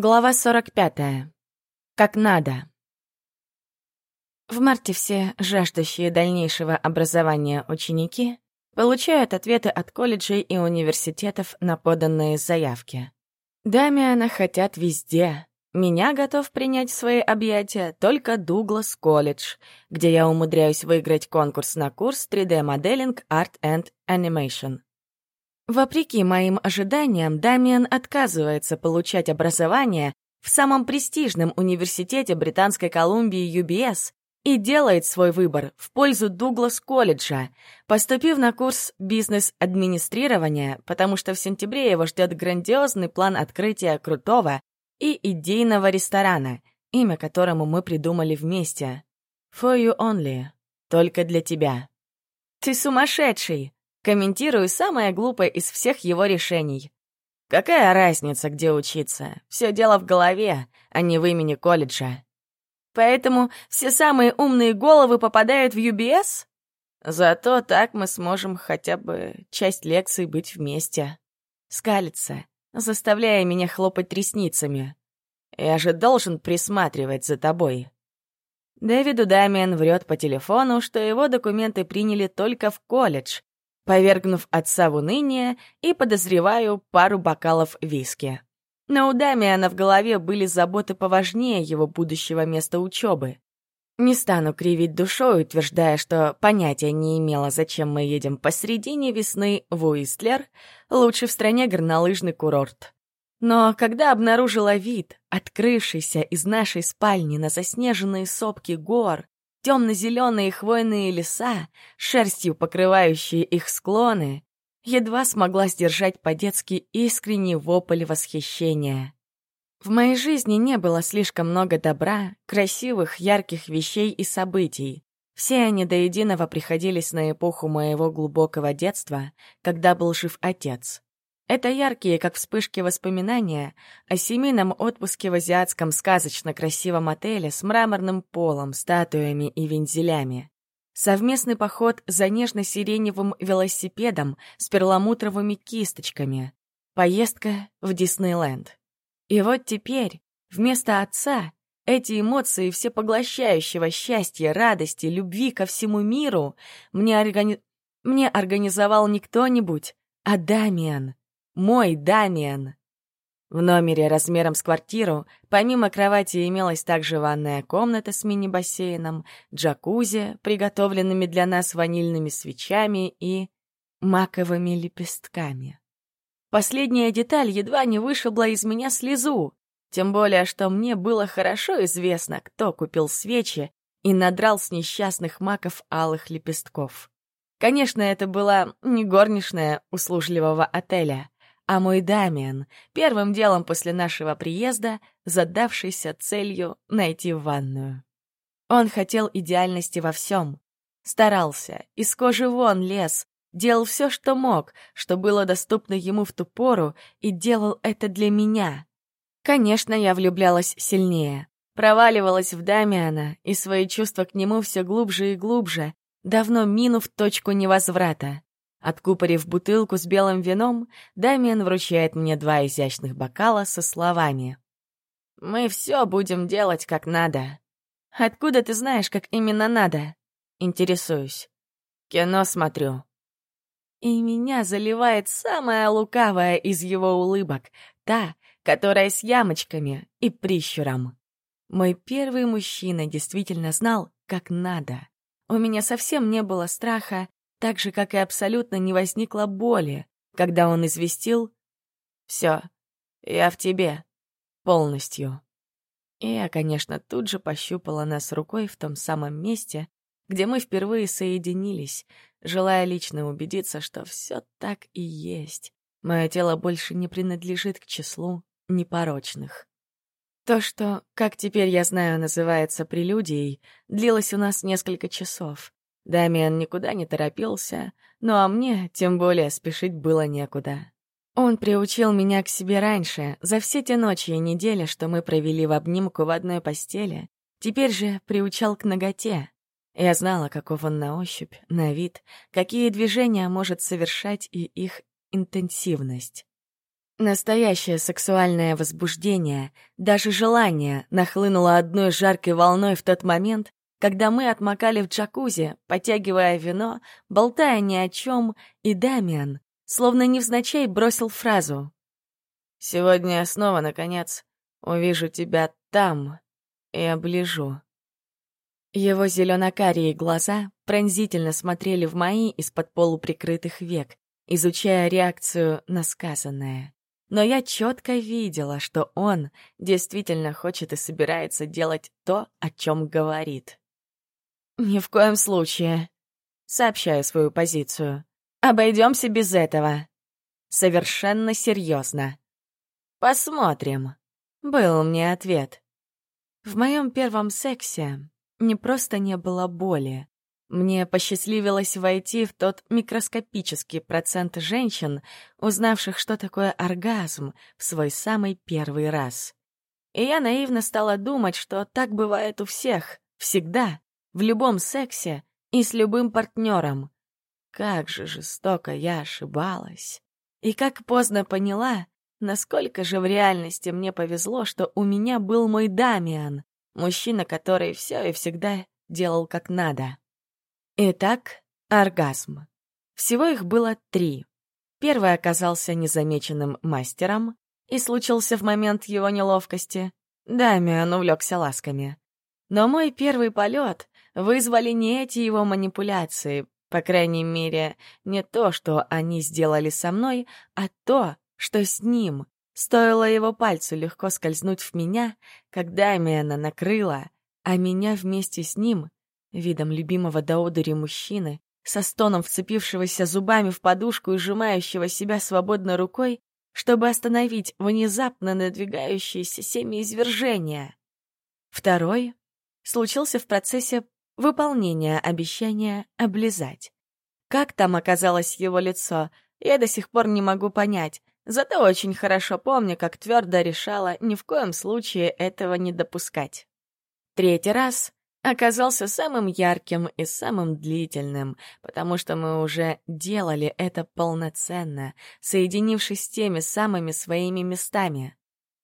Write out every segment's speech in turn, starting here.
Глава 45. Как надо. В марте все жаждущие дальнейшего образования ученики получают ответы от колледжей и университетов на поданные заявки. Дамиана хотят везде. Меня готов принять в свои объятия только Дуглас колледж, где я умудряюсь выиграть конкурс на курс 3D-моделинг Art and Animation. Вопреки моим ожиданиям, Дамиан отказывается получать образование в самом престижном университете Британской Колумбии UBS и делает свой выбор в пользу Дуглас-колледжа, поступив на курс бизнес-администрирования, потому что в сентябре его ждет грандиозный план открытия крутого и идейного ресторана, имя которому мы придумали вместе. For you only. Только для тебя. «Ты сумасшедший!» Комментирую самое глупое из всех его решений. Какая разница, где учиться? Все дело в голове, а не в имени колледжа. Поэтому все самые умные головы попадают в UBS? Зато так мы сможем хотя бы часть лекций быть вместе. Скалится, заставляя меня хлопать ресницами. Я же должен присматривать за тобой. Дэвиду Дамиан врет по телефону, что его документы приняли только в колледж, повергнув отца в уныние и, подозреваю, пару бокалов виски. Но у Дамиана в голове были заботы поважнее его будущего места учебы. Не стану кривить душой, утверждая, что понятия не имела, зачем мы едем посредине весны в Уистлер, лучше в стране горнолыжный курорт. Но когда обнаружила вид, открывшийся из нашей спальни на заснеженные сопки гор, темно-зеленые хвойные леса, шерстью покрывающие их склоны, едва смогла сдержать по-детски искренний вопль восхищения. В моей жизни не было слишком много добра, красивых, ярких вещей и событий. Все они до единого приходились на эпоху моего глубокого детства, когда был жив отец. Это яркие, как вспышки воспоминания о семейном отпуске в азиатском сказочно красивом отеле с мраморным полом, статуями и вензелями. Совместный поход за нежно-сиреневым велосипедом с перламутровыми кисточками. Поездка в Диснейленд. И вот теперь, вместо отца, эти эмоции всепоглощающего счастья, радости, любви ко всему миру мне, органи... мне организовал не кто-нибудь, а Дамиан. Мой Дамиан. В номере размером с квартиру, помимо кровати, имелась также ванная комната с мини-бассейном, джакузи, приготовленными для нас ванильными свечами и маковыми лепестками. Последняя деталь едва не вышибла из меня слезу, тем более, что мне было хорошо известно, кто купил свечи и надрал с несчастных маков алых лепестков. Конечно, это была не горничная услужливого отеля — а мой Дамиан, первым делом после нашего приезда, задавшийся целью найти ванную. Он хотел идеальности во всем. Старался, из кожи вон лез, делал все, что мог, что было доступно ему в ту пору, и делал это для меня. Конечно, я влюблялась сильнее, проваливалась в Дамиана, и свои чувства к нему все глубже и глубже, давно минув точку невозврата. Откупорив бутылку с белым вином, Дамиан вручает мне два изящных бокала со словами. «Мы все будем делать как надо». «Откуда ты знаешь, как именно надо?» «Интересуюсь. Кино смотрю». И меня заливает самая лукавая из его улыбок, та, которая с ямочками и прищуром. Мой первый мужчина действительно знал, как надо. У меня совсем не было страха, так же, как и абсолютно не возникло боли, когда он известил «Все, я в тебе, полностью». И я, конечно, тут же пощупала нас рукой в том самом месте, где мы впервые соединились, желая лично убедиться, что все так и есть. Мое тело больше не принадлежит к числу непорочных. То, что, как теперь я знаю, называется прелюдией, длилось у нас несколько часов. Дамиан никуда не торопился, ну а мне тем более спешить было некуда. Он приучил меня к себе раньше, за все те ночи и недели, что мы провели в обнимку в одной постели. Теперь же приучал к ноготе. Я знала, каков он на ощупь, на вид, какие движения может совершать и их интенсивность. Настоящее сексуальное возбуждение, даже желание, нахлынуло одной жаркой волной в тот момент, когда мы отмокали в джакузи, потягивая вино, болтая ни о чем, и Дамиан, словно невзначай, бросил фразу. «Сегодня я снова, наконец, увижу тебя там и оближу». Его зеленокарие глаза пронзительно смотрели в мои из-под полуприкрытых век, изучая реакцию на сказанное. Но я четко видела, что он действительно хочет и собирается делать то, о чем говорит. «Ни в коем случае», — сообщаю свою позицию. «Обойдемся без этого». Совершенно серьезно. «Посмотрим», — был мне ответ. В моем первом сексе не просто не было боли. Мне посчастливилось войти в тот микроскопический процент женщин, узнавших, что такое оргазм, в свой самый первый раз. И я наивно стала думать, что так бывает у всех, всегда, в любом сексе и с любым партнером. Как же жестоко я ошибалась. И как поздно поняла, насколько же в реальности мне повезло, что у меня был мой Дамиан, мужчина, который все и всегда делал как надо. Итак, оргазм. Всего их было три. Первый оказался незамеченным мастером и случился в момент его неловкости. Дамиан увлекся ласками. Но мой первый полет вызвали не эти его манипуляции, по крайней мере, не то, что они сделали со мной, а то, что с ним. Стоило его пальцу легко скользнуть в меня, когда Дамиана накрыла, а меня вместе с ним видом любимого до одури мужчины, со стоном вцепившегося зубами в подушку и сжимающего себя свободной рукой, чтобы остановить внезапно надвигающееся семяизвержение. Второй случился в процессе выполнения обещания облизать. Как там оказалось его лицо, я до сих пор не могу понять, зато очень хорошо помню, как твердо решала ни в коем случае этого не допускать. Третий раз оказался самым ярким и самым длительным, потому что мы уже делали это полноценно, соединившись с теми самыми своими местами.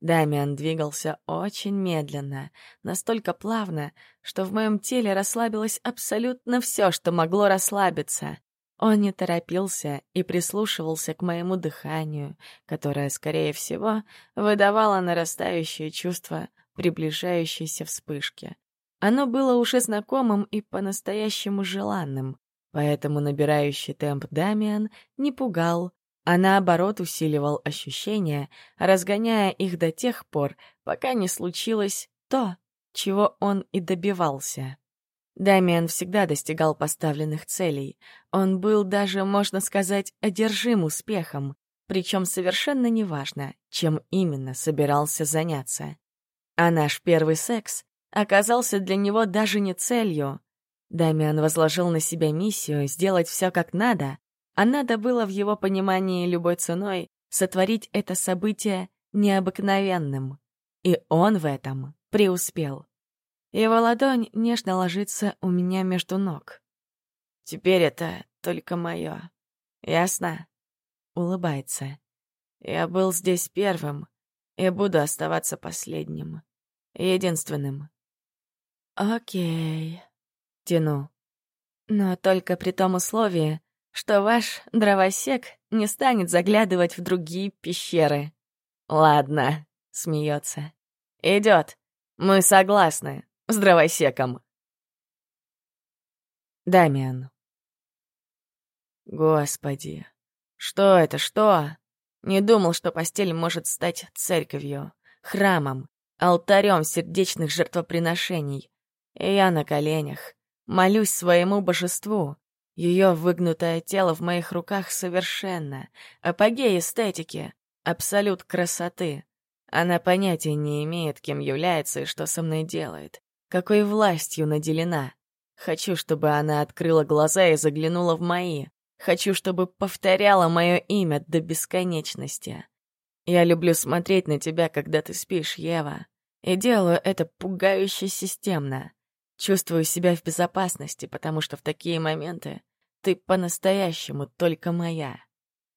Дамиан двигался очень медленно, настолько плавно, что в моем теле расслабилось абсолютно все, что могло расслабиться. Он не торопился и прислушивался к моему дыханию, которое, скорее всего, выдавало нарастающее чувство приближающейся вспышки. Оно было уже знакомым и по-настоящему желанным, поэтому набирающий темп Дамиан не пугал, а наоборот усиливал ощущения, разгоняя их до тех пор, пока не случилось то, чего он и добивался. Дамиан всегда достигал поставленных целей. Он был даже, можно сказать, одержим успехом, причем совершенно неважно, чем именно собирался заняться. А наш первый секс оказался для него даже не целью. Дамиан возложил на себя миссию сделать все как надо, а надо было в его понимании любой ценой сотворить это событие необыкновенным. И он в этом преуспел. Его ладонь нежно ложится у меня между ног. «Теперь это только мое. Ясно?» Улыбается. «Я был здесь первым и буду оставаться последним. Единственным. «Окей», — тяну. «Но только при том условии, что ваш дровосек не станет заглядывать в другие пещеры». «Ладно», — смеется. «Идет. Мы согласны с дровосеком». Дамиан. Господи, что это, что? Не думал, что постель может стать церковью, храмом, алтарем сердечных жертвоприношений. И я на коленях, молюсь своему божеству. Ее выгнутое тело в моих руках совершенно, апогей эстетики, абсолют красоты. Она понятия не имеет, кем является и что со мной делает, какой властью наделена. Хочу, чтобы она открыла глаза и заглянула в мои. Хочу, чтобы повторяла мое имя до бесконечности. Я люблю смотреть на тебя, когда ты спишь, Ева. И делаю это пугающе системно. Чувствую себя в безопасности, потому что в такие моменты ты по-настоящему только моя.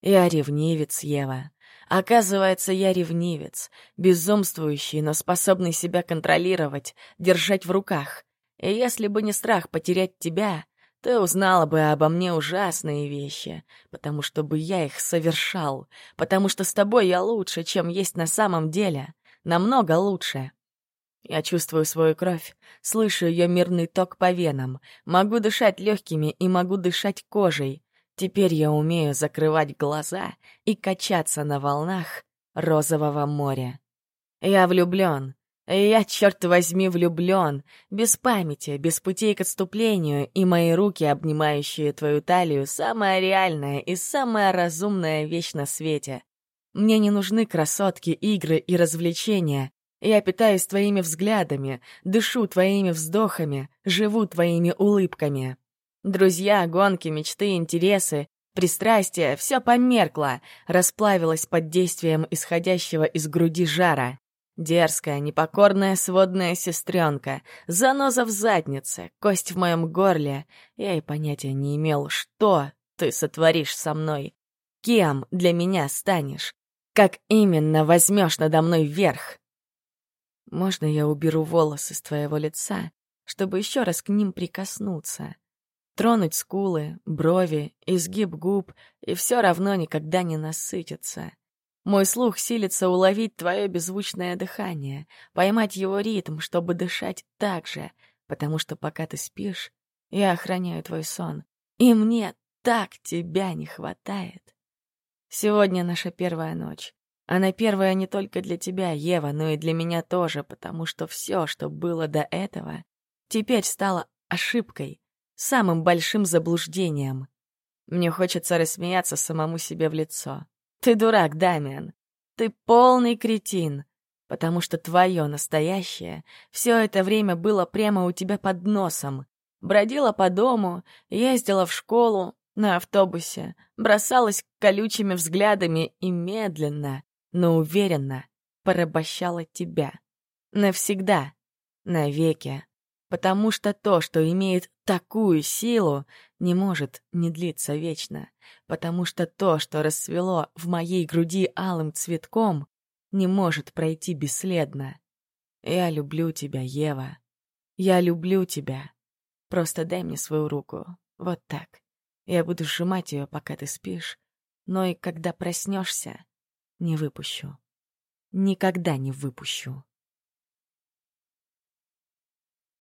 Я ревнивец, Ева. Оказывается, я ревнивец, безумствующий, но способный себя контролировать, держать в руках. И если бы не страх потерять тебя, ты узнала бы обо мне ужасные вещи, потому что бы я их совершал, потому что с тобой я лучше, чем есть на самом деле, намного лучше. Я чувствую свою кровь, слышу ее мирный ток по венам, могу дышать легкими и могу дышать кожей. Теперь я умею закрывать глаза и качаться на волнах розового моря. Я влюблен, я, черт возьми, влюблен, без памяти, без путей к отступлению, и мои руки, обнимающие твою талию, самая реальная и самая разумная вещь на свете. Мне не нужны красотки, игры и развлечения. Я питаюсь твоими взглядами, дышу твоими вздохами, живу твоими улыбками. Друзья, гонки, мечты, интересы, пристрастия — все померкло, расплавилось под действием исходящего из груди жара. Дерзкая, непокорная сводная сестренка, заноза в заднице, кость в моем горле. Я и понятия не имел, что ты сотворишь со мной. Кем для меня станешь? Как именно возьмешь надо мной верх? Можно я уберу волосы с твоего лица, чтобы еще раз к ним прикоснуться? Тронуть скулы, брови, изгиб губ, и все равно никогда не насытиться. Мой слух силится уловить твое беззвучное дыхание, поймать его ритм, чтобы дышать так же, потому что пока ты спишь, я охраняю твой сон, и мне так тебя не хватает. Сегодня наша первая ночь. Она первая не только для тебя, Ева, но и для меня тоже, потому что все, что было до этого, теперь стало ошибкой, самым большим заблуждением. Мне хочется рассмеяться самому себе в лицо. Ты дурак, Дамиан. Ты полный кретин, потому что твое настоящее все это время было прямо у тебя под носом. Бродила по дому, ездила в школу, на автобусе, бросалась колючими взглядами и медленно, но уверенно порабощала тебя. Навсегда, навеки. Потому что то, что имеет такую силу, не может не длиться вечно, потому что то, что расцвело в моей груди алым цветком, не может пройти бесследно. Я люблю тебя, Ева. Я люблю тебя. Просто дай мне свою руку. Вот так. Я буду сжимать ее, пока ты спишь, но и когда проснешься, не выпущу. Никогда не выпущу.